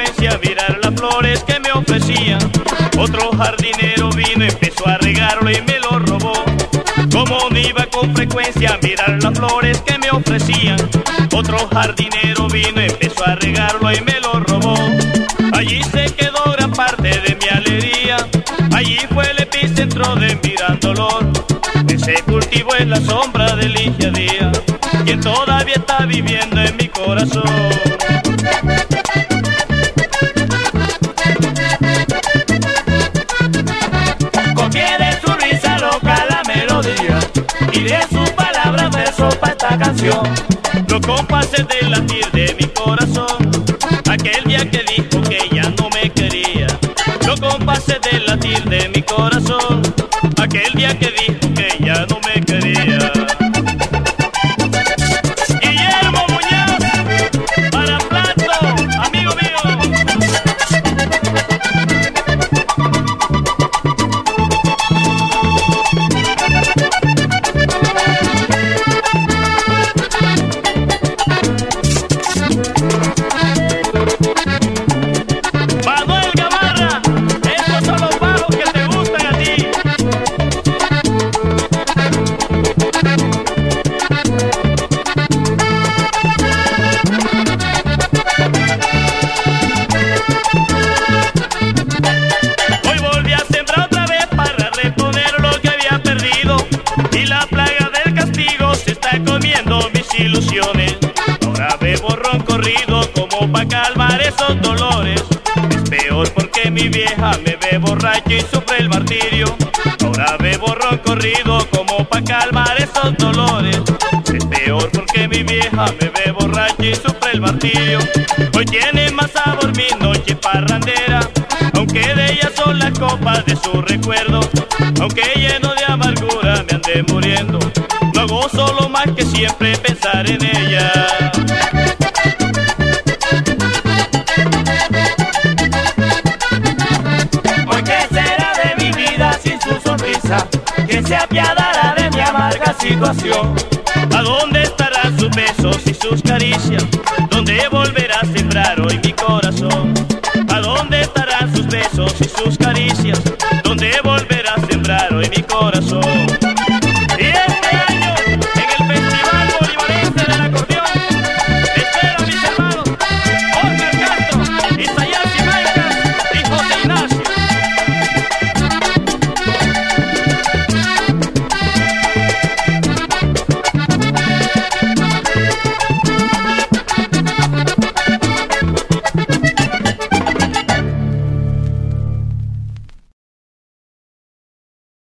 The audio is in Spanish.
frecuencia a mirar las flores que me ofrecían. Otro jardinero vino, empezó a regarlo y me lo robó. Como no iba con frecuencia a mirar las flores que me ofrecían. Otro jardinero vino, empezó a regarlo y me lo robó. Allí se quedó gran parte de mi alegría. Allí fue el epicentro de mi gran dolor. Ese cultivo es la sombra del Ligia Díaz, quien todavía está viviendo en mi corazón. Esta canción. Los compases del latir de mi corazón, aquel día que dijo que ya no me quería. Los compases del latir de mi corazón, aquel día que dijo ilusiones. Ahora bebo ron corrido como para calmar esos dolores. Es peor porque mi vieja me ve borracho y sufre el martirio. Ahora bebo ron corrido como para calmar esos dolores. Es peor porque mi vieja me ve borracho y sufre el martirio. Hoy tiene más sabor mi noche parrandera. Aunque de ella son las copas de su recuerdo, aunque lleno de amargura me ande muriendo, hago solo más que siempre pensar en ella. Hoy qué será de mi vida sin su sonrisa, que se apiadará de mi amarga situación. ¿A dónde estarán sus besos y sus caricias? ¿Dónde volverá a sembrar hoy mi corazón? ¿A dónde estarán sus besos y sus